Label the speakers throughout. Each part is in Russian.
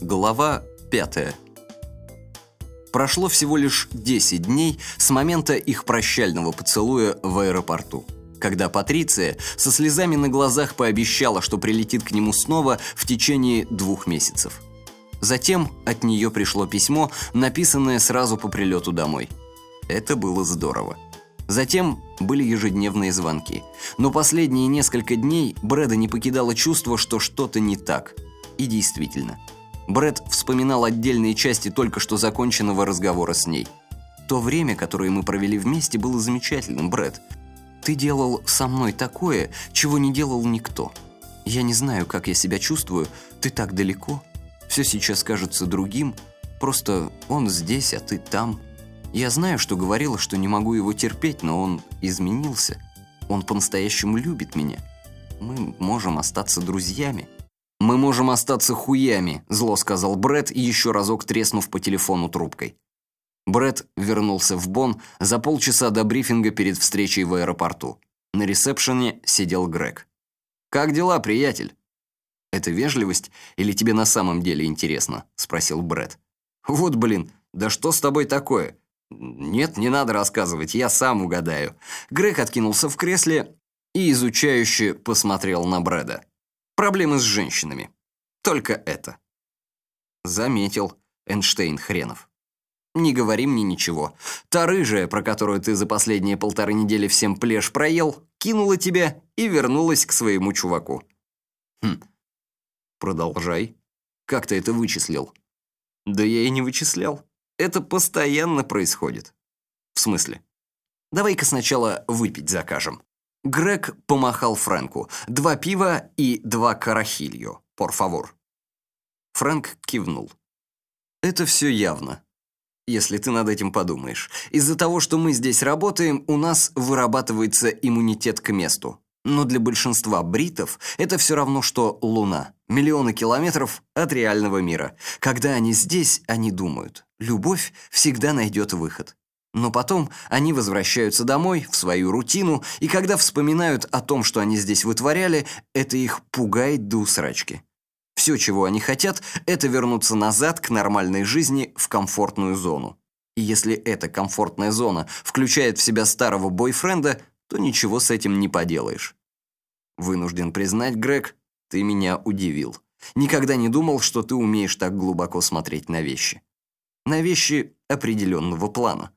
Speaker 1: Глава 5 Прошло всего лишь 10 дней с момента их прощального поцелуя в аэропорту, когда Патриция со слезами на глазах пообещала, что прилетит к нему снова в течение двух месяцев. Затем от нее пришло письмо, написанное сразу по прилету домой. Это было здорово. Затем были ежедневные звонки. Но последние несколько дней Брэда не покидало чувство, что что-то не так. И действительно – Брэд вспоминал отдельные части только что законченного разговора с ней. То время, которое мы провели вместе, было замечательным, Брэд. Ты делал со мной такое, чего не делал никто. Я не знаю, как я себя чувствую. Ты так далеко. Все сейчас кажется другим. Просто он здесь, а ты там. Я знаю, что говорила, что не могу его терпеть, но он изменился. Он по-настоящему любит меня. Мы можем остаться друзьями. «Мы можем остаться хуями», – зло сказал Бред, еще разок треснув по телефону трубкой. Бред вернулся в Бон за полчаса до брифинга перед встречей в аэропорту. На ресепшене сидел Грег. «Как дела, приятель?» «Это вежливость или тебе на самом деле интересно?» – спросил Бред. «Вот, блин, да что с тобой такое?» «Нет, не надо рассказывать, я сам угадаю». Грег откинулся в кресле и изучающе посмотрел на Брэда. Проблемы с женщинами. Только это. Заметил Эйнштейн хренов. Не говори мне ничего. Та рыжая, про которую ты за последние полторы недели всем плешь проел, кинула тебя и вернулась к своему чуваку. Хм. Продолжай. Как ты это вычислил? Да я и не вычислял. Это постоянно происходит. В смысле? Давай-ка сначала выпить закажем. Грег помахал Фрэнку. «Два пива и два карахильо, пор фавор». Фрэнк кивнул. «Это все явно, если ты над этим подумаешь. Из-за того, что мы здесь работаем, у нас вырабатывается иммунитет к месту. Но для большинства бритов это все равно, что Луна. Миллионы километров от реального мира. Когда они здесь, они думают, любовь всегда найдет выход. Но потом они возвращаются домой, в свою рутину, и когда вспоминают о том, что они здесь вытворяли, это их пугает до усрачки. Все, чего они хотят, это вернуться назад к нормальной жизни в комфортную зону. И если эта комфортная зона включает в себя старого бойфренда, то ничего с этим не поделаешь. Вынужден признать, Грег, ты меня удивил. Никогда не думал, что ты умеешь так глубоко смотреть на вещи. На вещи определенного плана.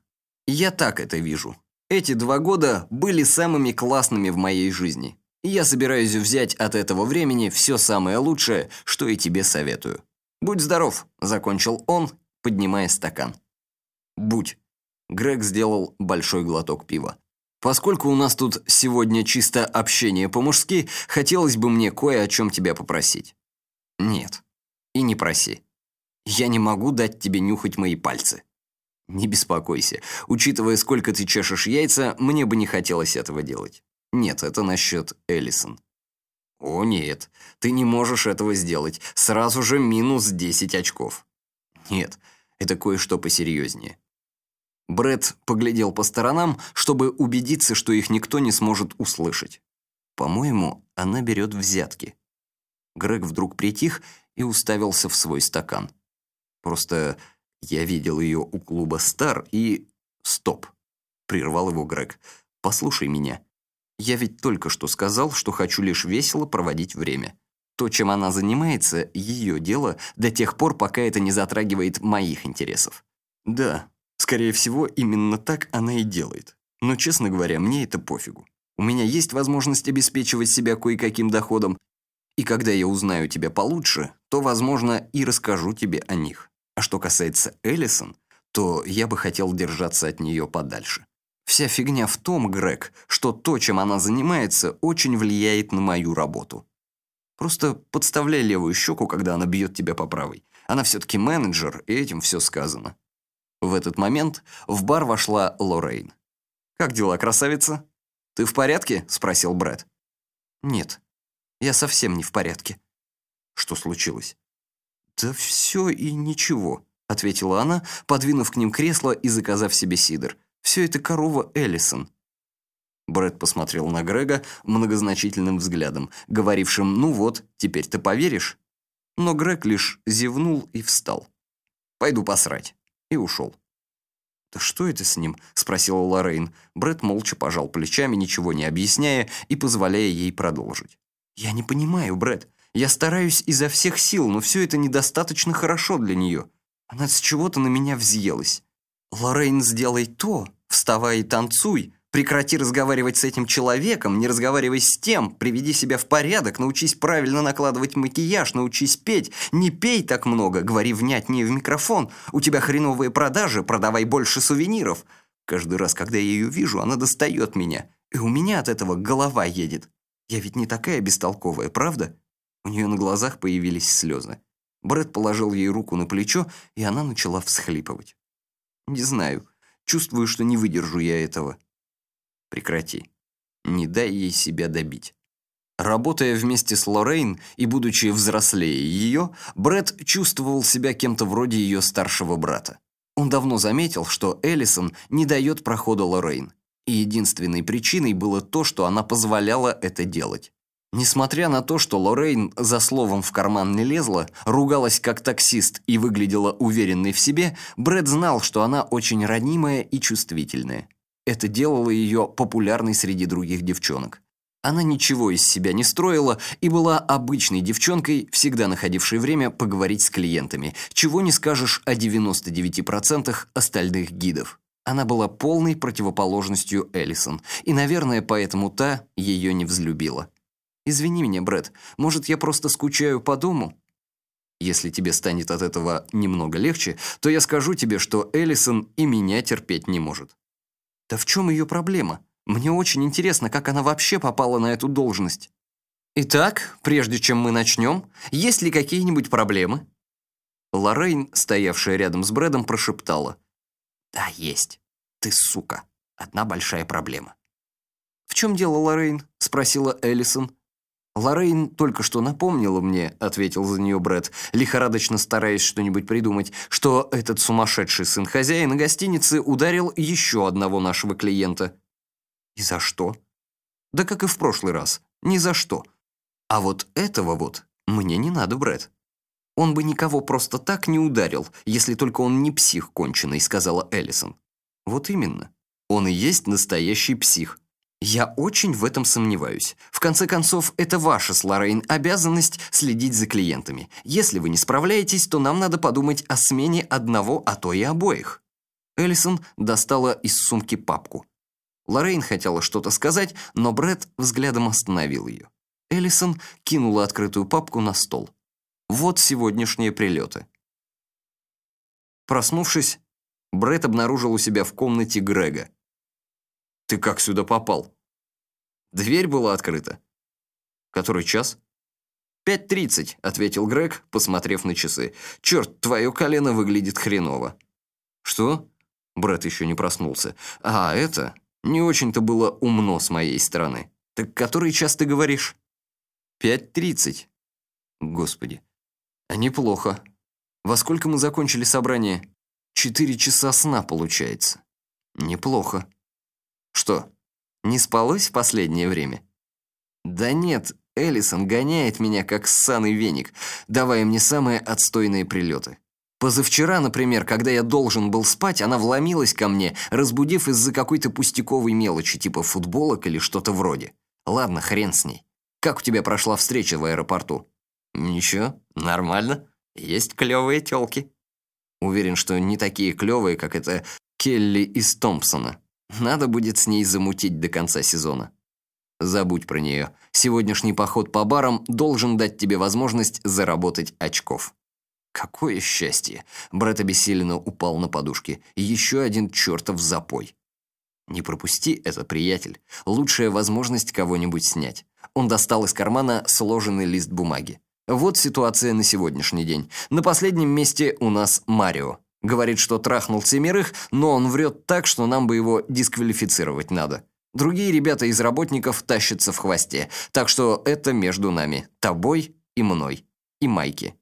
Speaker 1: Я так это вижу. Эти два года были самыми классными в моей жизни. Я собираюсь взять от этого времени все самое лучшее, что и тебе советую. «Будь здоров», — закончил он, поднимая стакан. «Будь». Грег сделал большой глоток пива. «Поскольку у нас тут сегодня чисто общение по-мужски, хотелось бы мне кое о чем тебя попросить». «Нет. И не проси. Я не могу дать тебе нюхать мои пальцы». «Не беспокойся. Учитывая, сколько ты чешешь яйца, мне бы не хотелось этого делать. Нет, это насчет Эллисон». «О, нет. Ты не можешь этого сделать. Сразу же минус 10 очков». «Нет, это кое-что посерьезнее». Бред поглядел по сторонам, чтобы убедиться, что их никто не сможет услышать. «По-моему, она берет взятки». Грег вдруг притих и уставился в свой стакан. Просто я видел ее у клуба «Стар» и... Стоп. Прервал его Грег. Послушай меня. Я ведь только что сказал, что хочу лишь весело проводить время. То, чем она занимается, ее дело до тех пор, пока это не затрагивает моих интересов. Да, скорее всего, именно так она и делает. Но, честно говоря, мне это пофигу. У меня есть возможность обеспечивать себя кое-каким доходом, и когда я узнаю тебя получше, то, возможно, и расскажу тебе о них. А что касается Эллисон, то я бы хотел держаться от нее подальше. Вся фигня в том, Грег, что то, чем она занимается, очень влияет на мою работу. Просто подставляй левую щеку, когда она бьет тебя по правой. Она все-таки менеджер, и этим все сказано. В этот момент в бар вошла Лоррейн. «Как дела, красавица?» «Ты в порядке?» – спросил Брэд. «Нет, я совсем не в порядке». «Что случилось?» «Да все и ничего», — ответила она, подвинув к ним кресло и заказав себе сидр. «Все это корова Эллисон». Брэд посмотрел на Грега многозначительным взглядом, говорившим «Ну вот, теперь ты поверишь?» Но Грег лишь зевнул и встал. «Пойду посрать». И ушел. «Да что это с ним?» – спросила Лоррейн. Брэд молча пожал плечами, ничего не объясняя и позволяя ей продолжить. «Я не понимаю, Брэд. Я стараюсь изо всех сил, но все это недостаточно хорошо для нее. Она с чего-то на меня взъелась. Лоррейн, сделай то, вставай и танцуй. Прекрати разговаривать с этим человеком, не разговаривай с тем, приведи себя в порядок, научись правильно накладывать макияж, научись петь. Не пей так много, говори внятнее в микрофон. У тебя хреновые продажи, продавай больше сувениров. Каждый раз, когда я ее вижу, она достает меня. И у меня от этого голова едет. Я ведь не такая бестолковая, правда? У нее на глазах появились слезы. Брэд положил ей руку на плечо, и она начала всхлипывать. «Не знаю. Чувствую, что не выдержу я этого. Прекрати. Не дай ей себя добить. Работая вместе с Лоррейн и будучи взрослее ее, Брэд чувствовал себя кем-то вроде ее старшего брата. Он давно заметил, что Эллисон не дает прохода Лоррейн. И единственной причиной было то, что она позволяла это делать. Несмотря на то, что Лоррейн за словом в карман не лезла, ругалась как таксист и выглядела уверенной в себе, Брэд знал, что она очень ранимая и чувствительная. Это делало ее популярной среди других девчонок. Она ничего из себя не строила и была обычной девчонкой, всегда находившей время поговорить с клиентами, чего не скажешь о 99% остальных гидов. Она была полной противоположностью Эллисон, и, наверное, поэтому та ее не взлюбила. «Извини меня, Брэд, может, я просто скучаю по дому?» Если тебе станет от этого немного легче, то я скажу тебе, что Эллисон и меня терпеть не может. Да в чем ее проблема? Мне очень интересно, как она вообще попала на эту должность. Итак, прежде чем мы начнем, есть ли какие-нибудь проблемы? Лоррейн, стоявшая рядом с Брэдом, прошептала. Да, есть. Ты сука. Одна большая проблема. «В чем дело, Лоррейн?» – спросила Эллисон. «Лоррейн только что напомнила мне», — ответил за нее Брэд, лихорадочно стараясь что-нибудь придумать, что этот сумасшедший сын хозяина гостиницы ударил еще одного нашего клиента. «И за что?» «Да как и в прошлый раз. Ни за что. А вот этого вот мне не надо, Брэд. Он бы никого просто так не ударил, если только он не псих конченый», — сказала Эллисон. «Вот именно. Он и есть настоящий псих. Я очень в этом сомневаюсь. В конце концов, это ваша с Лоррейн обязанность следить за клиентами. Если вы не справляетесь, то нам надо подумать о смене одного, а то и обоих». Эллисон достала из сумки папку. Лоррейн хотела что-то сказать, но Брэд взглядом остановил ее. Эллисон кинула открытую папку на стол. Вот сегодняшние прилеты. Проснувшись, Брэд обнаружил у себя в комнате Грега. «Ты как сюда попал?» Дверь была открыта. Который час? «Пять тридцать», — ответил Грег, посмотрев на часы. «Черт, твое колено выглядит хреново». «Что?» Брэд еще не проснулся. «А, это? Не очень-то было умно с моей стороны. Так который час ты говоришь?» «Пять тридцать». «Господи. А неплохо. Во сколько мы закончили собрание?» «Четыре часа сна, получается». «Неплохо». «Что, не спалось в последнее время? Да нет, Эллисон гоняет меня как ссаный веник, давая мне самые отстойные прилеты. Позавчера, например, когда я должен был спать, она вломилась ко мне, разбудив из-за какой-то пустяковой мелочи, типа футболок или что-то вроде. Ладно, хрен с ней. Как у тебя прошла встреча в аэропорту? Ничего, нормально. Есть клевые тёлки. Уверен, что не такие клевые, как эта Келли из Томпсона. Надо будет с ней замутить до конца сезона. Забудь про нее. Сегодняшний поход по барам должен дать тебе возможность заработать очков. Какое счастье! Брэд обессиленно упал на подушке. Еще один чертов запой. Не пропусти это, приятель. Лучшая возможность кого-нибудь снять. Он достал из кармана сложенный лист бумаги. Вот ситуация на сегодняшний день. На последнем месте у нас Марио. Говорит, что трахнул семерых, но он врет так, что нам бы его дисквалифицировать надо. Другие ребята из работников тащатся в хвосте, так что это между нами, тобой и мной, и Майки.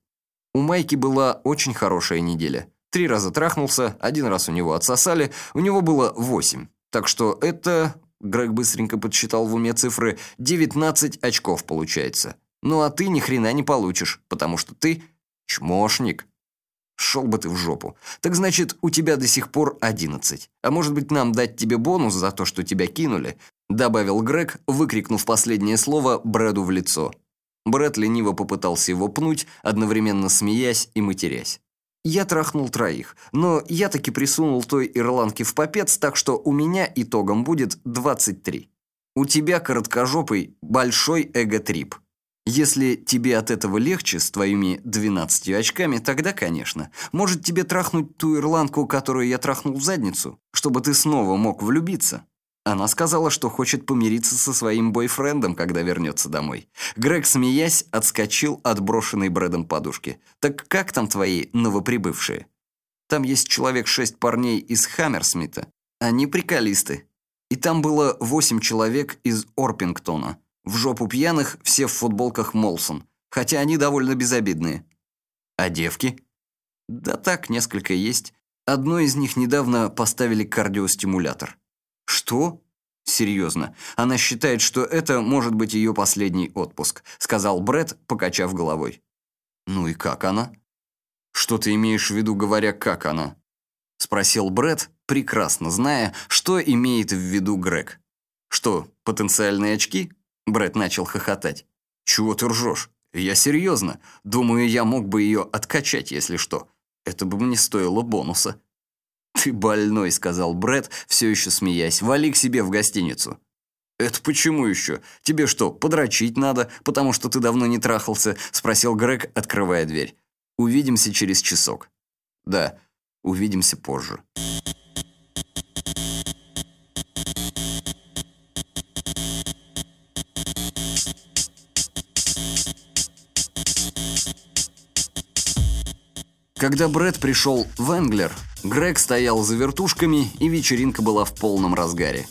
Speaker 1: У Майки была очень хорошая неделя. Три раза трахнулся, один раз у него отсосали, у него было восемь. Так что это, Грег быстренько подсчитал в уме цифры, 19 очков получается. Ну а ты ни хрена не получишь, потому что ты чмошник. Шел бы ты в жопу. Так значит, у тебя до сих пор одиннадцать. А может быть, нам дать тебе бонус за то, что тебя кинули?» Добавил Грег, выкрикнув последнее слово Брэду в лицо. Брэд лениво попытался его пнуть, одновременно смеясь и матерясь. Я трахнул троих, но я таки присунул той ирландке в попец, так что у меня итогом будет 23. У тебя, короткожопый, большой эго-трип. Если тебе от этого легче с твоими 12 очками, тогда, конечно. Может, тебе трахнуть ту ирландку, которую я трахнул в задницу, чтобы ты снова мог влюбиться? Она сказала, что хочет помириться со своим бойфрендом, когда вернется домой. Грег, смеясь, отскочил от брошенной Брэдом подушки. «Так как там твои новоприбывшие?» «Там есть человек шесть парней из Хаммерсмита. Они приколисты. И там было восемь человек из Орпингтона. В жопу пьяных, все в футболках Молсон. Хотя они довольно безобидные. А девки? Да так, несколько есть. Одной из них недавно поставили кардиостимулятор. Что? Серьезно. Она считает, что это может быть ее последний отпуск, сказал Бред, покачав головой. Ну и как она? Что ты имеешь в виду, говоря, как она? Спросил Бред, прекрасно зная, что имеет в виду Грег. Что, потенциальные очки? Брэд начал хохотать. «Чего ты ржешь? Я серьезно. Думаю, я мог бы ее откачать, если что. Это бы мне стоило бонуса». «Ты больной», — сказал Брэд, все еще смеясь. «Вали к себе в гостиницу». «Это почему еще? Тебе что, подрочить надо, потому что ты давно не трахался?» — спросил Грег, открывая дверь. «Увидимся через часок». «Да, увидимся позже». Когда Брэд пришел в Энглер, Грег стоял за вертушками, и вечеринка была в полном разгаре.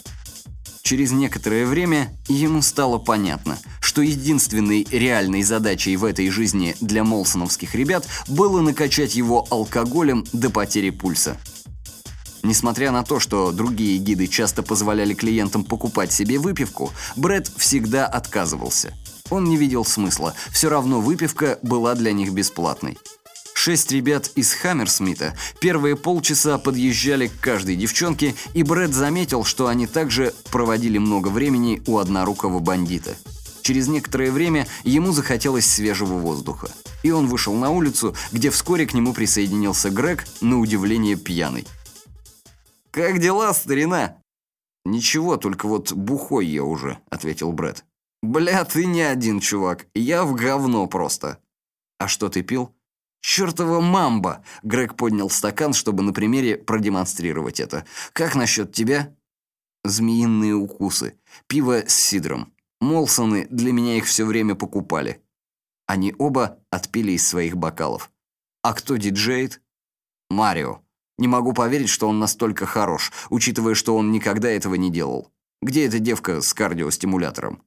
Speaker 1: Через некоторое время ему стало понятно, что единственной реальной задачей в этой жизни для молсоновских ребят было накачать его алкоголем до потери пульса. Несмотря на то, что другие гиды часто позволяли клиентам покупать себе выпивку, Брэд всегда отказывался. Он не видел смысла, все равно выпивка была для них бесплатной. Шесть ребят из Хаммерсмита первые полчаса подъезжали к каждой девчонке, и Брэд заметил, что они также проводили много времени у однорукого бандита. Через некоторое время ему захотелось свежего воздуха. И он вышел на улицу, где вскоре к нему присоединился Грег, на удивление пьяный. «Как дела, старина?» «Ничего, только вот бухой я уже», — ответил Брэд. «Бля, ты не один, чувак. Я в говно просто». «А что ты пил?» «Чёртова мамба!» Грег поднял стакан, чтобы на примере продемонстрировать это. «Как насчет тебя?» «Змеиные укусы. Пиво с сидром. Молсоны для меня их все время покупали». Они оба отпили из своих бокалов. «А кто диджеет?» «Марио. Не могу поверить, что он настолько хорош, учитывая, что он никогда этого не делал. Где эта девка с кардиостимулятором?»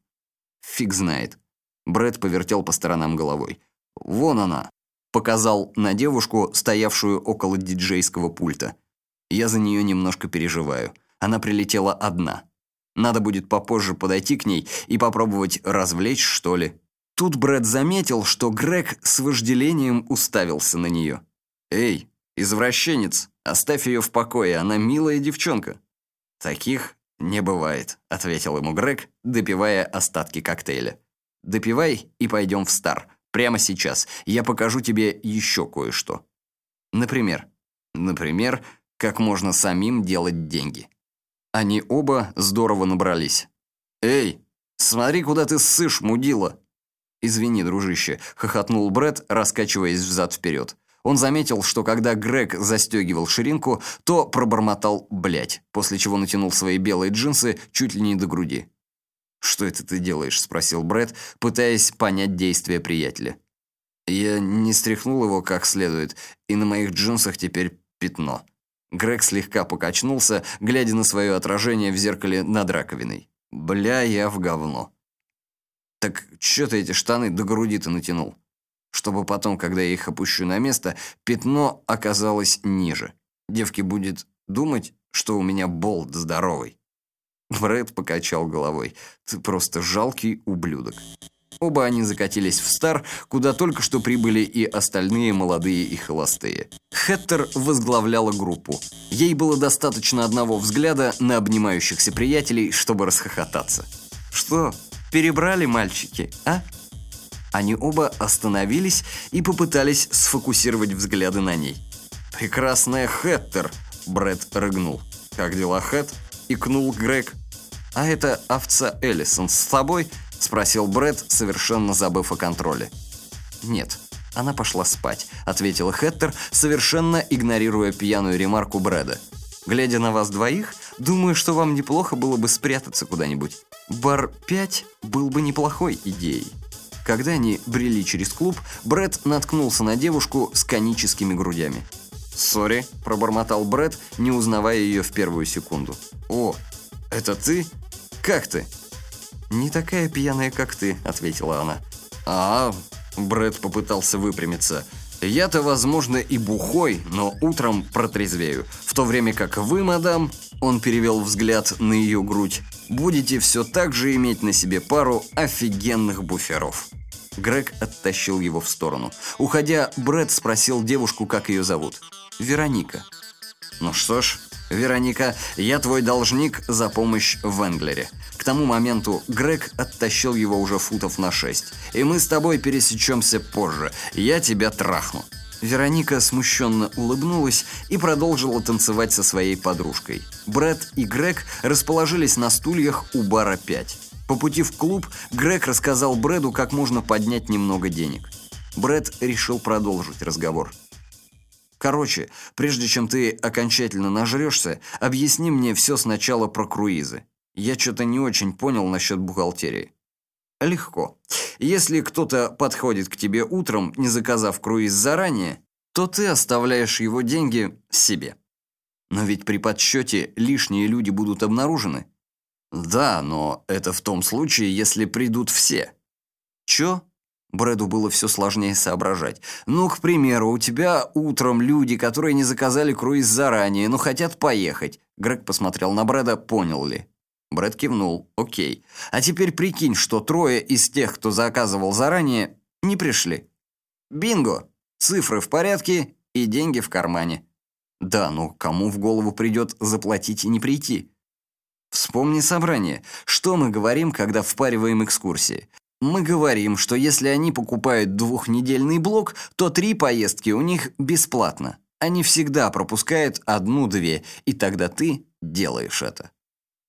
Speaker 1: «Фиг знает». Брэд повертел по сторонам головой. «Вон она, Показал на девушку, стоявшую около диджейского пульта. Я за нее немножко переживаю. Она прилетела одна. Надо будет попозже подойти к ней и попробовать развлечь, что ли. Тут Брэд заметил, что Грег с вожделением уставился на нее. «Эй, извращенец, оставь ее в покое, она милая девчонка». «Таких не бывает», — ответил ему Грег, допивая остатки коктейля. «Допивай и пойдем в Стар. Прямо сейчас. Я покажу тебе еще кое-что. Например. Например, как можно самим делать деньги. Они оба здорово набрались. «Эй, смотри, куда ты ссышь, мудила!» «Извини, дружище», — хохотнул Брэд, раскачиваясь взад-вперед. Он заметил, что когда Грег застегивал ширинку, то пробормотал «блять», после чего натянул свои белые джинсы чуть ли не до груди. «Что это ты делаешь?» – спросил Брэд, пытаясь понять действия приятеля. Я не стряхнул его как следует, и на моих джинсах теперь пятно. Грег слегка покачнулся, глядя на свое отражение в зеркале над раковиной. «Бля, я в говно». «Так чё ты эти штаны до груди-то натянул?» Чтобы потом, когда я их опущу на место, пятно оказалось ниже. Девке будет думать, что у меня болт здоровый. Брэд покачал головой. «Ты просто жалкий ублюдок». Оба они закатились в стар, куда только что прибыли и остальные молодые и холостые. Хеттер возглавляла группу. Ей было достаточно одного взгляда на обнимающихся приятелей, чтобы расхохотаться. «Что, перебрали мальчики, а?» Они оба остановились и попытались сфокусировать взгляды на ней. «Прекрасная Хеттер!» – Брэд рыгнул. «Как дела, Хэт?» – икнул Грег. «А это овца Эллисон с тобой?» – спросил Брэд, совершенно забыв о контроле. «Нет, она пошла спать», – ответила Хэттер, совершенно игнорируя пьяную ремарку Брэда. «Глядя на вас двоих, думаю, что вам неплохо было бы спрятаться куда-нибудь. Бар 5 был бы неплохой идеей». Когда они брели через клуб, Брэд наткнулся на девушку с коническими грудями. «Сори», – пробормотал Брэд, не узнавая ее в первую секунду. «О, это ты? Как ты?» «Не такая пьяная, как ты», – ответила она. «А, Брэд попытался выпрямиться. «Я-то, возможно, и бухой, но утром протрезвею. В то время как вы, мадам...» Он перевел взгляд на ее грудь. «Будете все так же иметь на себе пару офигенных буферов». Грег оттащил его в сторону. Уходя, Брэд спросил девушку, как ее зовут. «Вероника». «Ну что ж, Вероника, я твой должник за помощь в Энглере. К тому моменту Грег оттащил его уже футов на шесть. И мы с тобой пересечемся позже. Я тебя трахну». Вероника смущенно улыбнулась и продолжила танцевать со своей подружкой. Брэд и Грег расположились на стульях у бара 5. По пути в клуб Грег рассказал Брэду, как можно поднять немного денег. Брэд решил продолжить разговор. Короче, прежде чем ты окончательно нажрешься, объясни мне все сначала про круизы. Я что-то не очень понял насчет бухгалтерии. Легко. Если кто-то подходит к тебе утром, не заказав круиз заранее, то ты оставляешь его деньги себе. Но ведь при подсчете лишние люди будут обнаружены. Да, но это в том случае, если придут все. Чё? Брэду было все сложнее соображать. «Ну, к примеру, у тебя утром люди, которые не заказали круиз заранее, но хотят поехать». Грег посмотрел на Брэда, понял ли. Брэд кивнул. «Окей. А теперь прикинь, что трое из тех, кто заказывал заранее, не пришли. Бинго! Цифры в порядке и деньги в кармане. Да, но кому в голову придет заплатить и не прийти?» Вспомни собрание. Что мы говорим, когда впариваем экскурсии? Мы говорим, что если они покупают двухнедельный блок, то три поездки у них бесплатно. Они всегда пропускают одну-две, и тогда ты делаешь это.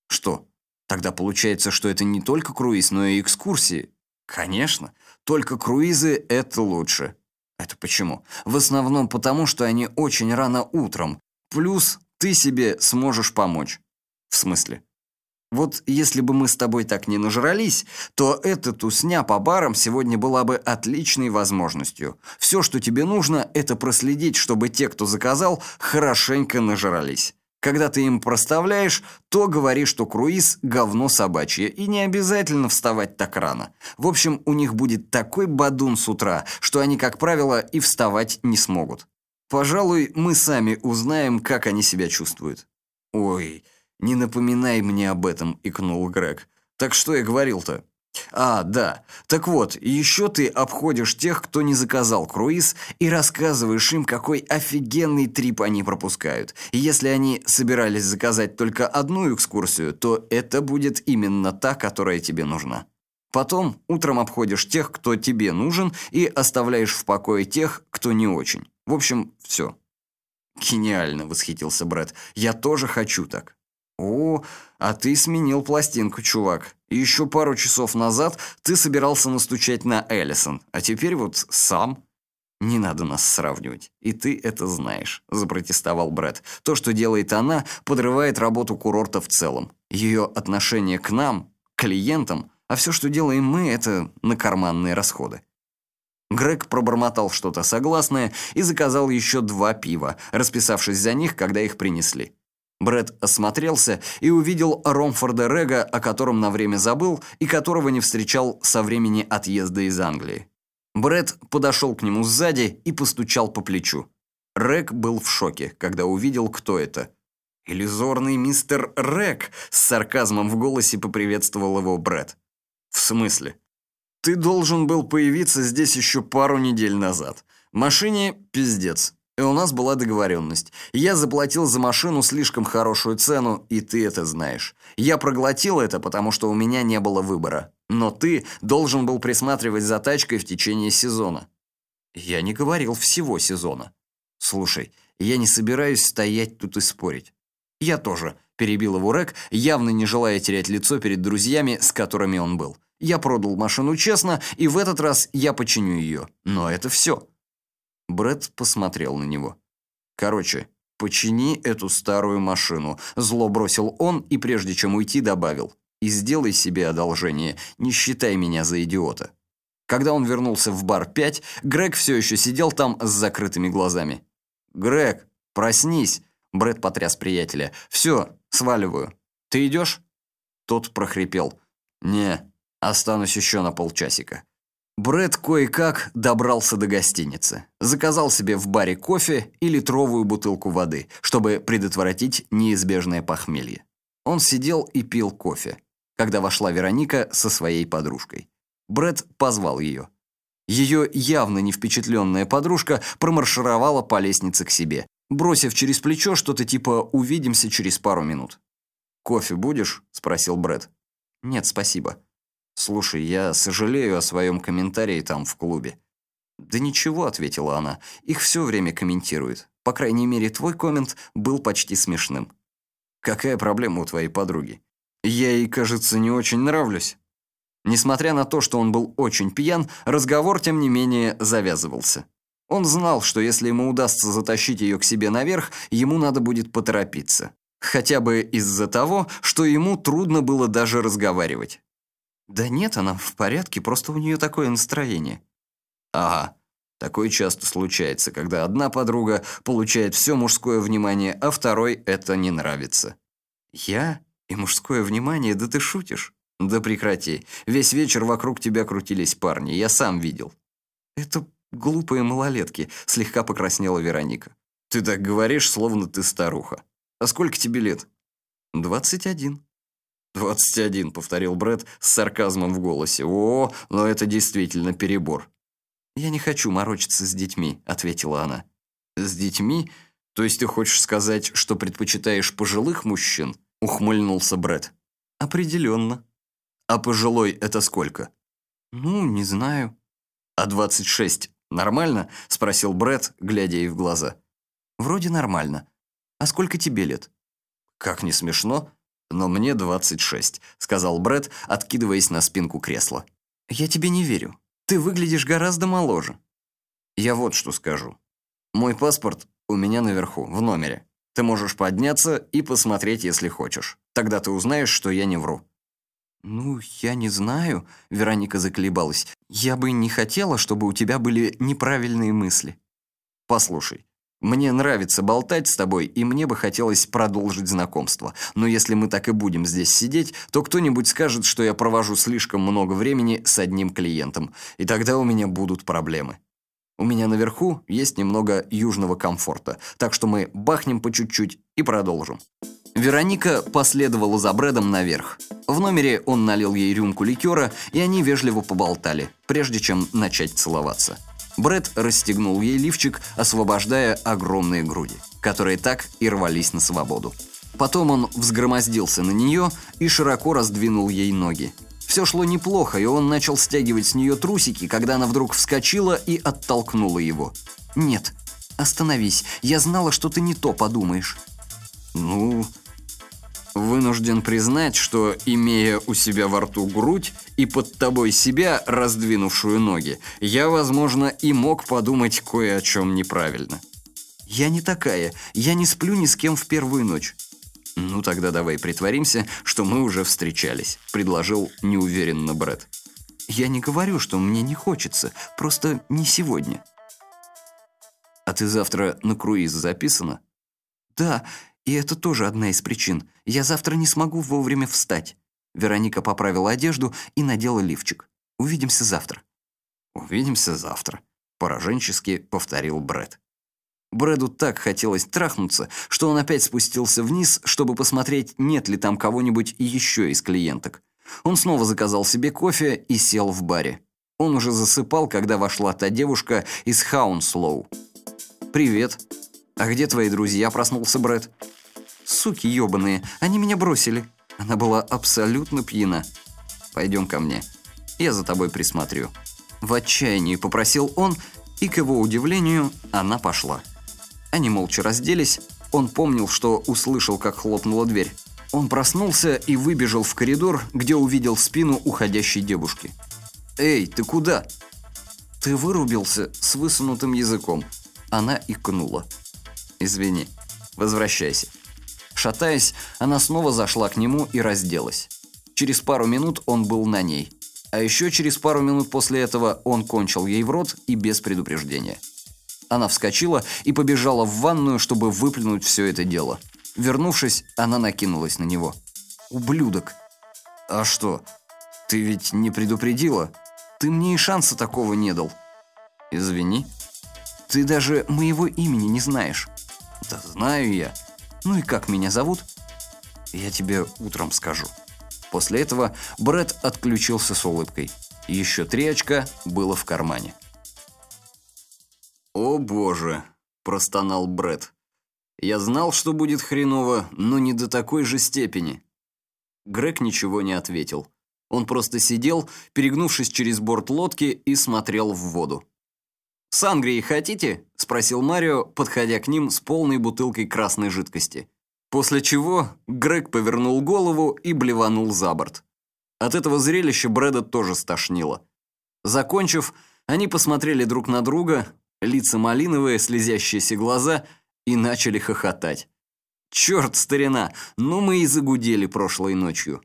Speaker 1: Что? Тогда получается, что это не только круиз, но и экскурсии? Конечно. Только круизы – это лучше. Это почему? В основном потому, что они очень рано утром. Плюс ты себе сможешь помочь. В смысле? Вот если бы мы с тобой так не нажрались, то эта тусня по барам сегодня была бы отличной возможностью. Все, что тебе нужно, это проследить, чтобы те, кто заказал, хорошенько нажрались. Когда ты им проставляешь, то говори, что круиз – говно собачье, и не обязательно вставать так рано. В общем, у них будет такой бадун с утра, что они, как правило, и вставать не смогут. Пожалуй, мы сами узнаем, как они себя чувствуют. Ой, «Не напоминай мне об этом», – икнул Грег. «Так что я говорил-то?» «А, да. Так вот, еще ты обходишь тех, кто не заказал круиз, и рассказываешь им, какой офигенный трип они пропускают. И если они собирались заказать только одну экскурсию, то это будет именно та, которая тебе нужна. Потом утром обходишь тех, кто тебе нужен, и оставляешь в покое тех, кто не очень. В общем, все». «Гениально», — восхитился Брэд. «Я тоже хочу так». «О, а ты сменил пластинку, чувак. Еще пару часов назад ты собирался настучать на Эллисон, а теперь вот сам». «Не надо нас сравнивать, и ты это знаешь», – запротестовал Брэд. «То, что делает она, подрывает работу курорта в целом. Ее отношение к нам, клиентам, а все, что делаем мы, это на карманные расходы». Грег пробормотал что-то согласное и заказал еще два пива, расписавшись за них, когда их принесли. Брэд осмотрелся и увидел Ромфорда Рега, о котором на время забыл и которого не встречал со времени отъезда из Англии. Брэд подошел к нему сзади и постучал по плечу. Рэг был в шоке, когда увидел, кто это. «Иллюзорный мистер Рэг!» с сарказмом в голосе поприветствовал его Брэд. «В смысле?» Ты должен был появиться здесь еще пару недель назад. Машине пиздец. И у нас была договоренность. Я заплатил за машину слишком хорошую цену, и ты это знаешь. Я проглотил это, потому что у меня не было выбора. Но ты должен был присматривать за тачкой в течение сезона. Я не говорил всего сезона. Слушай, я не собираюсь стоять тут и спорить. Я тоже, перебил его Рек, явно не желая терять лицо перед друзьями, с которыми он был. Я продал машину честно, и в этот раз я починю ее. Но это все. Брэд посмотрел на него. «Короче, почини эту старую машину», – зло бросил он и прежде чем уйти добавил. «И сделай себе одолжение, не считай меня за идиота». Когда он вернулся в бар 5, Грег все еще сидел там с закрытыми глазами. «Грег, проснись!» – Брэд потряс приятеля. «Все, сваливаю. Ты идешь?» Тот прохрипел. «Не, останусь еще на полчасика». Брэд кое-как добрался до гостиницы. Заказал себе в баре кофе и литровую бутылку воды, чтобы предотвратить неизбежное похмелье. Он сидел и пил кофе, когда вошла Вероника со своей подружкой. Брэд позвал ее. Ее явно не впечатленная подружка промаршировала по лестнице к себе, бросив через плечо что-то типа «увидимся через пару минут». «Кофе будешь?» – спросил Брэд. «Нет, спасибо». «Слушай, я сожалею о своем комментарии там, в клубе». «Да ничего», — ответила она, — «их все время комментируют. По крайней мере, твой коммент был почти смешным». «Какая проблема у твоей подруги?» «Я ей, кажется, не очень нравлюсь». Несмотря на то, что он был очень пьян, разговор, тем не менее, завязывался. Он знал, что если ему удастся затащить ее к себе наверх, ему надо будет поторопиться. Хотя бы из-за того, что ему трудно было даже разговаривать. Да нет, она в порядке, просто у нее такое настроение. Ага, такое часто случается, когда одна подруга получает все мужское внимание, а второй это не нравится. Я? И мужское внимание? Да ты шутишь? Да прекрати. Весь вечер вокруг тебя крутились парни, я сам видел. Это глупые малолетки, слегка покраснела Вероника. Ты так говоришь, словно ты старуха. А сколько тебе лет? Двадцать один. «Двадцать один», — повторил Брэд с сарказмом в голосе. «О, но это действительно перебор». «Я не хочу морочиться с детьми», — ответила она. «С детьми? То есть ты хочешь сказать, что предпочитаешь пожилых мужчин?» — ухмыльнулся Брэд. «Определенно». «А пожилой это сколько?» «Ну, не знаю». «А двадцать шесть нормально?» — спросил Брэд, глядя ей в глаза. «Вроде нормально. А сколько тебе лет?» «Как не смешно?» «Но мне 26», — сказал Бред, откидываясь на спинку кресла. «Я тебе не верю. Ты выглядишь гораздо моложе». «Я вот что скажу. Мой паспорт у меня наверху, в номере. Ты можешь подняться и посмотреть, если хочешь. Тогда ты узнаешь, что я не вру». «Ну, я не знаю», — Вероника заколебалась. «Я бы не хотела, чтобы у тебя были неправильные мысли». «Послушай, мне нравится болтать с тобой, и мне бы хотелось продолжить знакомство. Но если мы так и будем здесь сидеть, то кто-нибудь скажет, что я провожу слишком много времени с одним клиентом, и тогда у меня будут проблемы. У меня наверху есть немного южного комфорта, так что мы бахнем по чуть-чуть и продолжим. Вероника последовала за Брэдом наверх. В номере он налил ей рюмку ликера, и они вежливо поболтали, прежде чем начать целоваться. Бред расстегнул ей лифчик, освобождая огромные груди, которые так и рвались на свободу. Потом он взгромоздился на нее и широко раздвинул ей ноги. Все шло неплохо, и он начал стягивать с нее трусики, когда она вдруг вскочила и оттолкнула его. «Нет, остановись, я знала, что ты не то подумаешь». «Ну, Вынужден признать, что, имея у себя во рту грудь и под тобой себя, раздвинувшую ноги, я, возможно, и мог подумать кое о чем неправильно. Я не такая, я не сплю ни с кем в первую ночь. Ну тогда давай притворимся, что мы уже встречались, предложил неуверенно Брэд. Я не говорю, что мне не хочется, просто не сегодня. А ты завтра на круиз записана? Да, и это тоже одна из причин. Я завтра не смогу вовремя встать. Вероника поправила одежду и надела лифчик. Увидимся завтра. Увидимся завтра, пораженчески повторил Брэд. Брэду так хотелось трахнуться, что он опять спустился вниз, чтобы посмотреть, нет ли там кого-нибудь еще из клиенток. Он снова заказал себе кофе и сел в баре. Он уже засыпал, когда вошла та девушка из Хаунслоу. «Привет. А где твои друзья?» – проснулся Брэд. «Суки ёбаные, они меня бросили». Она была абсолютно пьяна. «Пойдем ко мне. Я за тобой присмотрю». В отчаянии попросил он, и, к его удивлению, она пошла. Они молча разделись. Он помнил, что услышал, как хлопнула дверь. Он проснулся и выбежал в коридор, где увидел спину уходящей девушки. «Эй, ты куда?» «Ты вырубился с высунутым языком». Она икнула. «Извини, возвращайся». Шатаясь, она снова зашла к нему и разделась. Через пару минут он был на ней. А еще через пару минут после этого он кончил ей в рот и без предупреждения. Она вскочила и побежала в ванную, чтобы выплюнуть все это дело. Вернувшись, она накинулась на него. «Ублюдок!» «А что? Ты ведь не предупредила? Ты мне и шанса такого не дал». «Извини». «Ты даже моего имени не знаешь». «Да знаю я. Ну и как меня зовут?» «Я тебе утром скажу». После этого Брэд отключился с улыбкой. Еще три очка было в кармане. «О боже!» – простонал Брэд. «Я знал, что будет хреново, но не до такой же степени». Грег ничего не ответил. Он просто сидел, перегнувшись через борт лодки и смотрел в воду. «Сангрии хотите?» – спросил Марио, подходя к ним с полной бутылкой красной жидкости. После чего Грег повернул голову и блеванул за борт. От этого зрелища Брэда тоже стошнило. Закончив, они посмотрели друг на друга, лица малиновые, слезящиеся глаза, и начали хохотать. «Черт, старина, ну мы и загудели прошлой ночью».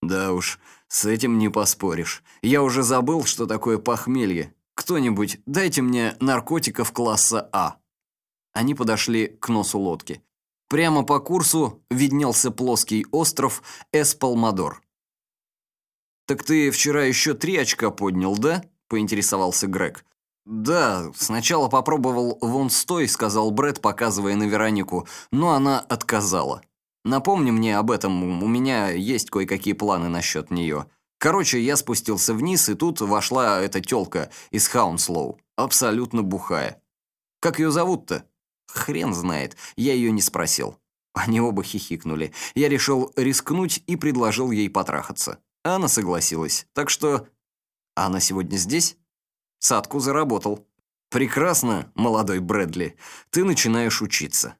Speaker 1: «Да уж, с этим не поспоришь. Я уже забыл, что такое похмелье. Кто-нибудь, дайте мне наркотиков класса А». Они подошли к носу лодки. Прямо по курсу виднелся плоский остров Эспалмадор. «Так ты вчера еще три очка поднял, да?» – поинтересовался Грег. «Да, сначала попробовал вон стой», — сказал Брэд, показывая на Веронику, но она отказала. «Напомни мне об этом, у меня есть кое-какие планы насчет нее». Короче, я спустился вниз, и тут вошла эта тёлка из Хаунслоу, абсолютно бухая. «Как ее зовут-то?» «Хрен знает, я ее не спросил». Они оба хихикнули. Я решил рискнуть и предложил ей потрахаться. Она согласилась, так что... Она сегодня здесь? Садку заработал. Прекрасно, молодой Брэдли. Ты начинаешь учиться.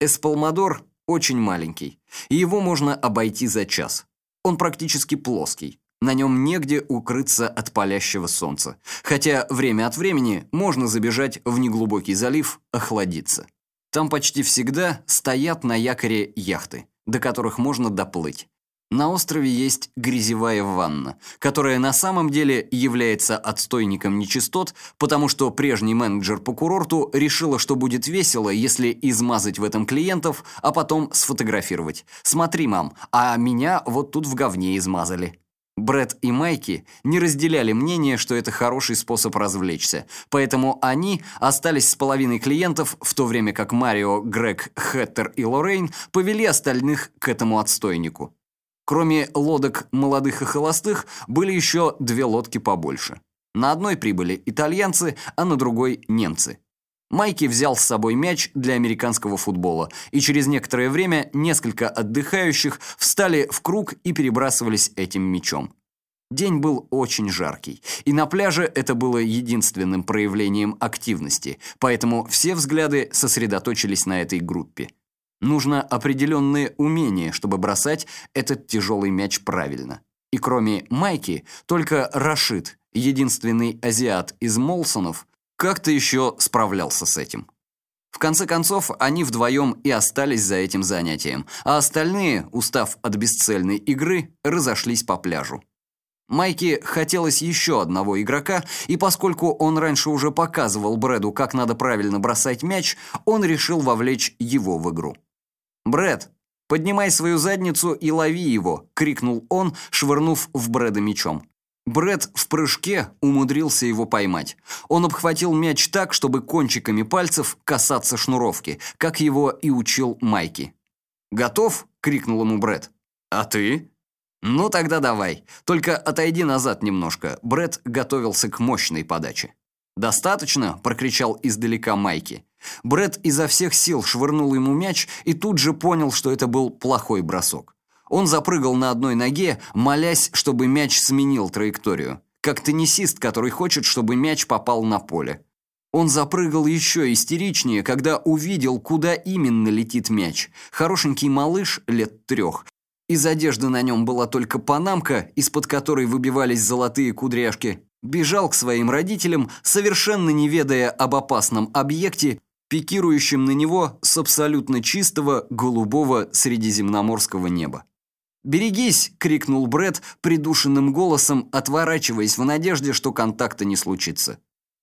Speaker 1: Эспалмадор очень маленький, и его можно обойти за час. Он практически плоский. На нем негде укрыться от палящего солнца. Хотя время от времени можно забежать в неглубокий залив, охладиться. Там почти всегда стоят на якоре яхты, до которых можно доплыть. На острове есть грязевая ванна, которая на самом деле является отстойником нечистот, потому что прежний менеджер по курорту решила, что будет весело, если измазать в этом клиентов, а потом сфотографировать. «Смотри, мам, а меня вот тут в говне измазали». Брэд и Майки не разделяли мнение, что это хороший способ развлечься, поэтому они остались с половиной клиентов, в то время как Марио, Грег, Хэттер и Лоррейн повели остальных к этому отстойнику. Кроме лодок молодых и холостых, были еще две лодки побольше. На одной прибыли итальянцы, а на другой – немцы. Майки взял с собой мяч для американского футбола, и через некоторое время несколько отдыхающих встали в круг и перебрасывались этим мячом. День был очень жаркий, и на пляже это было единственным проявлением активности, поэтому все взгляды сосредоточились на этой группе. Нужно определенное умение, чтобы бросать этот тяжелый мяч правильно. И кроме Майки, только Рашид, единственный азиат из Молсонов, как-то еще справлялся с этим. В конце концов, они вдвоем и остались за этим занятием, а остальные, устав от бесцельной игры, разошлись по пляжу. Майке хотелось еще одного игрока, и поскольку он раньше уже показывал Брэду, как надо правильно бросать мяч, он решил вовлечь его в игру. «Брэд, поднимай свою задницу и лови его!» — крикнул он, швырнув в Брэда мячом. Брэд в прыжке умудрился его поймать. Он обхватил мяч так, чтобы кончиками пальцев касаться шнуровки, как его и учил Майки. «Готов?» — крикнул ему Брэд. «А ты?» «Ну тогда давай. Только отойди назад немножко». Бред готовился к мощной подаче. «Достаточно?» – прокричал издалека Майки. Бред изо всех сил швырнул ему мяч и тут же понял, что это был плохой бросок. Он запрыгал на одной ноге, молясь, чтобы мяч сменил траекторию. Как теннисист, который хочет, чтобы мяч попал на поле. Он запрыгал еще истеричнее, когда увидел, куда именно летит мяч. Хорошенький малыш лет трех. Из одежды на нем была только панамка, из-под которой выбивались золотые кудряшки. Бежал к своим родителям, совершенно не ведая об опасном объекте, пикирующем на него с абсолютно чистого голубого средиземноморского неба. «Берегись!» — крикнул Бред придушенным голосом, отворачиваясь в надежде, что контакта не случится.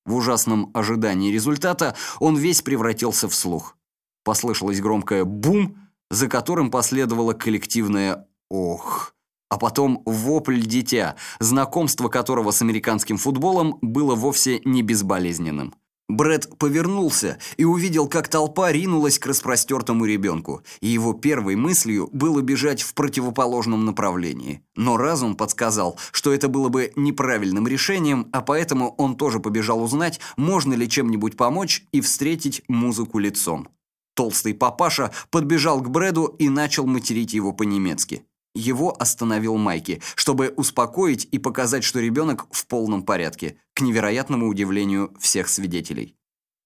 Speaker 1: В ужасном ожидании результата он весь превратился в слух. Послышалось громкое «бум», за которым последовало коллективное «ох». А потом вопль дитя, знакомство которого с американским футболом было вовсе не безболезненным. Бред повернулся и увидел, как толпа ринулась к распростертому ребенку, и его первой мыслью было бежать в противоположном направлении. Но разум подсказал, что это было бы неправильным решением, а поэтому он тоже побежал узнать, можно ли чем-нибудь помочь и встретить музыку лицом. Толстый папаша подбежал к Бреду и начал материть его по-немецки. Его остановил Майки, чтобы успокоить и показать, что ребенок в полном порядке, к невероятному удивлению всех свидетелей.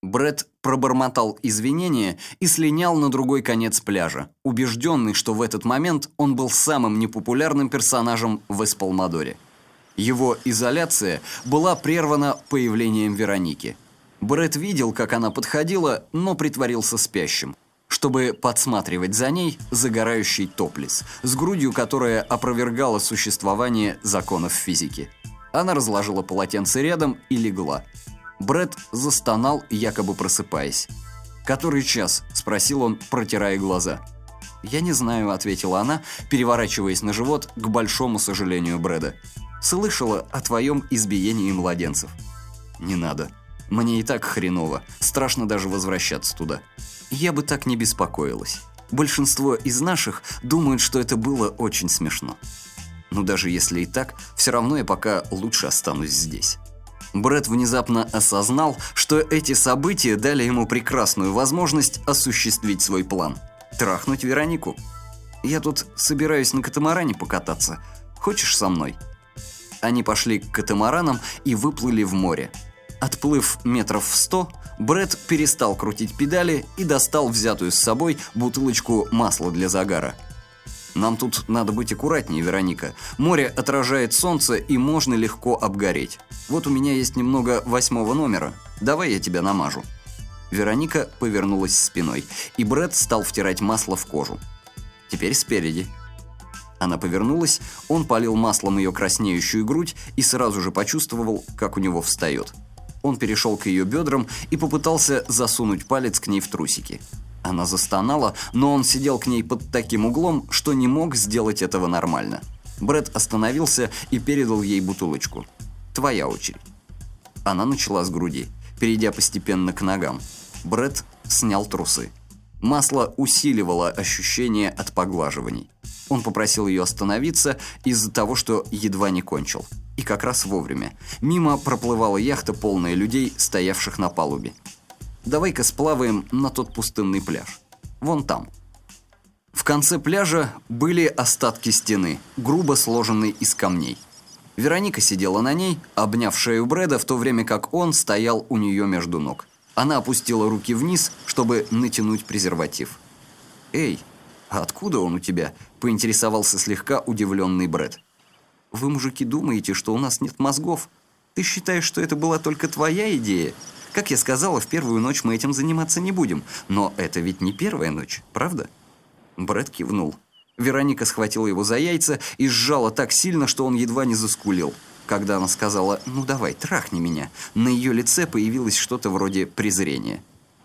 Speaker 1: Бред пробормотал извинения и слинял на другой конец пляжа, убежденный, что в этот момент он был самым непопулярным персонажем в Эспалмадоре. Его изоляция была прервана появлением Вероники. Бред видел, как она подходила, но притворился спящим чтобы подсматривать за ней загорающий топлис, с грудью, которая опровергала существование законов физики. Она разложила полотенце рядом и легла. Бред застонал, якобы просыпаясь. «Который час?» – спросил он, протирая глаза. «Я не знаю», – ответила она, переворачиваясь на живот к большому сожалению Брэда. «Слышала о твоем избиении младенцев». «Не надо. Мне и так хреново. Страшно даже возвращаться туда» я бы так не беспокоилась. Большинство из наших думают, что это было очень смешно. Но даже если и так, все равно я пока лучше останусь здесь. Брэд внезапно осознал, что эти события дали ему прекрасную возможность осуществить свой план. Трахнуть Веронику. «Я тут собираюсь на катамаране покататься. Хочешь со мной?» Они пошли к катамаранам и выплыли в море. Отплыв метров в сто, Бред перестал крутить педали и достал взятую с собой бутылочку масла для загара. «Нам тут надо быть аккуратнее, Вероника. Море отражает солнце, и можно легко обгореть. Вот у меня есть немного восьмого номера. Давай я тебя намажу». Вероника повернулась спиной, и Бред стал втирать масло в кожу. «Теперь спереди». Она повернулась, он полил маслом ее краснеющую грудь и сразу же почувствовал, как у него встает – он перешел к ее бедрам и попытался засунуть палец к ней в трусики. Она застонала, но он сидел к ней под таким углом, что не мог сделать этого нормально. Бред остановился и передал ей бутылочку. «Твоя очередь». Она начала с груди, перейдя постепенно к ногам. Бред снял трусы. Масло усиливало ощущение от поглаживаний. Он попросил ее остановиться из-за того, что едва не кончил. И как раз вовремя. Мимо проплывала яхта, полная людей, стоявших на палубе. «Давай-ка сплаваем на тот пустынный пляж. Вон там». В конце пляжа были остатки стены, грубо сложенной из камней. Вероника сидела на ней, обняв шею Брэда, в то время как он стоял у нее между ног. Она опустила руки вниз, чтобы натянуть презерватив. «Эй, а откуда он у тебя?» – поинтересовался слегка удивленный Брэд. Вы, мужики, думаете, что у нас нет мозгов? Ты считаешь, что это была только твоя идея? Как я сказала, в первую ночь мы этим заниматься не будем. Но это ведь не первая ночь, правда?» Брэд кивнул. Вероника схватила его за яйца и сжала так сильно, что он едва не заскулил. Когда она сказала «ну давай, трахни меня», на ее лице появилось что-то вроде презрения.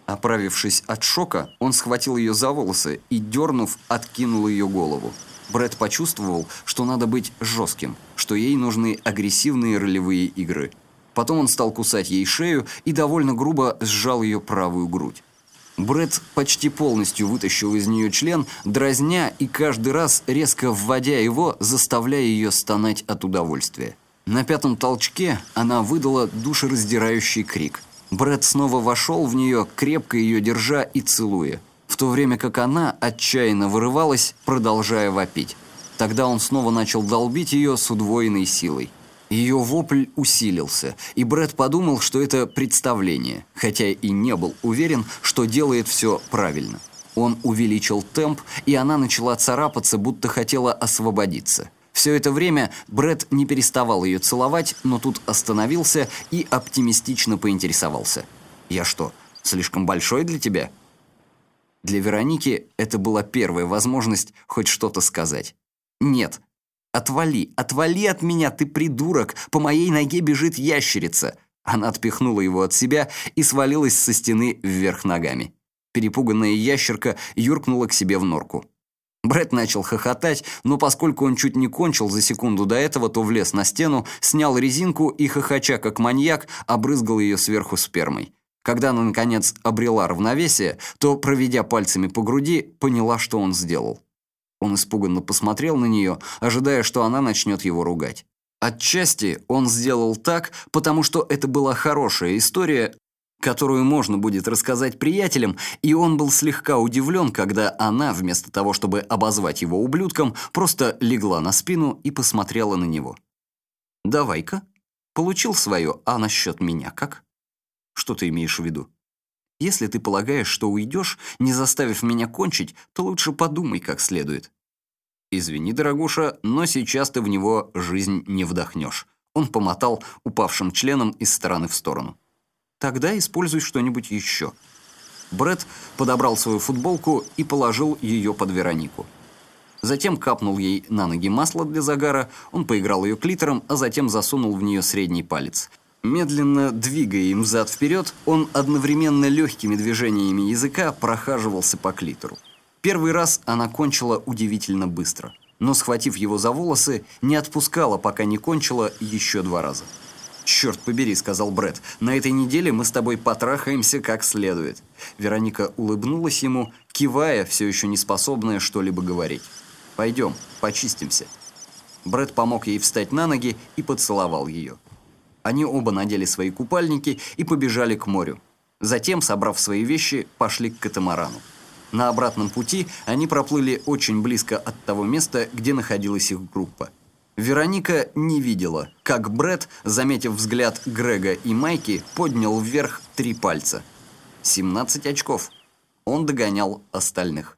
Speaker 1: Оправившись от шока, он схватил ее за волосы и, дернув, откинул ее голову. Брэд почувствовал, что надо быть жестким, что ей нужны агрессивные ролевые игры. Потом он стал кусать ей шею и довольно грубо сжал ее правую грудь. Брэд почти полностью вытащил из нее член, дразня и каждый раз, резко вводя его, заставляя ее стонать от удовольствия. На пятом толчке она выдала душераздирающий крик. Брэд снова вошел в нее, крепко ее держа и целуя, в то время как она отчаянно вырывалась, продолжая вопить. Тогда он снова начал долбить ее с удвоенной силой. Ее вопль усилился, и Брэд подумал, что это представление, хотя и не был уверен, что делает все правильно. Он увеличил темп, и она начала царапаться, будто хотела освободиться. Все это время Брэд не переставал ее целовать, но тут остановился и оптимистично поинтересовался. «Я что, слишком большой для тебя?» Для Вероники это была первая возможность хоть что-то сказать. «Нет», «Отвали, отвали от меня, ты придурок! По моей ноге бежит ящерица!» Она отпихнула его от себя и свалилась со стены вверх ногами. Перепуганная ящерка юркнула к себе в норку. Брэд начал хохотать, но поскольку он чуть не кончил за секунду до этого, то влез на стену, снял резинку и, хохоча как маньяк, обрызгал ее сверху спермой. Когда она, наконец, обрела равновесие, то, проведя пальцами по груди, поняла, что он сделал. Он испуганно посмотрел на нее, ожидая, что она начнет его ругать. Отчасти он сделал так, потому что это была хорошая история, которую можно будет рассказать приятелям, и он был слегка удивлен, когда она, вместо того, чтобы обозвать его ублюдком, просто легла на спину и посмотрела на него. «Давай-ка. Получил свое, а насчет меня как? Что ты имеешь в виду?» Если ты полагаешь, что уйдешь, не заставив меня кончить, то лучше подумай как следует. Извини, дорогуша, но сейчас ты в него жизнь не вдохнешь. Он помотал упавшим членом из стороны в сторону. Тогда используй что-нибудь еще. Бред подобрал свою футболку и положил ее под Веронику. Затем капнул ей на ноги масло для загара, он поиграл ее клитором, а затем засунул в нее средний палец – Медленно двигая им взад-вперед, он одновременно легкими движениями языка прохаживался по клитору. Первый раз она кончила удивительно быстро, но, схватив его за волосы, не отпускала, пока не кончила еще два раза. «Черт побери», — сказал Бред, — «на этой неделе мы с тобой потрахаемся как следует». Вероника улыбнулась ему, кивая, все еще не способная что-либо говорить. «Пойдем, почистимся». Бред помог ей встать на ноги и поцеловал ее. Они оба надели свои купальники и побежали к морю. Затем, собрав свои вещи, пошли к катамарану. На обратном пути они проплыли очень близко от того места, где находилась их группа. Вероника не видела, как Бред, заметив взгляд Грега и Майки, поднял вверх три пальца. 17 очков. Он догонял остальных.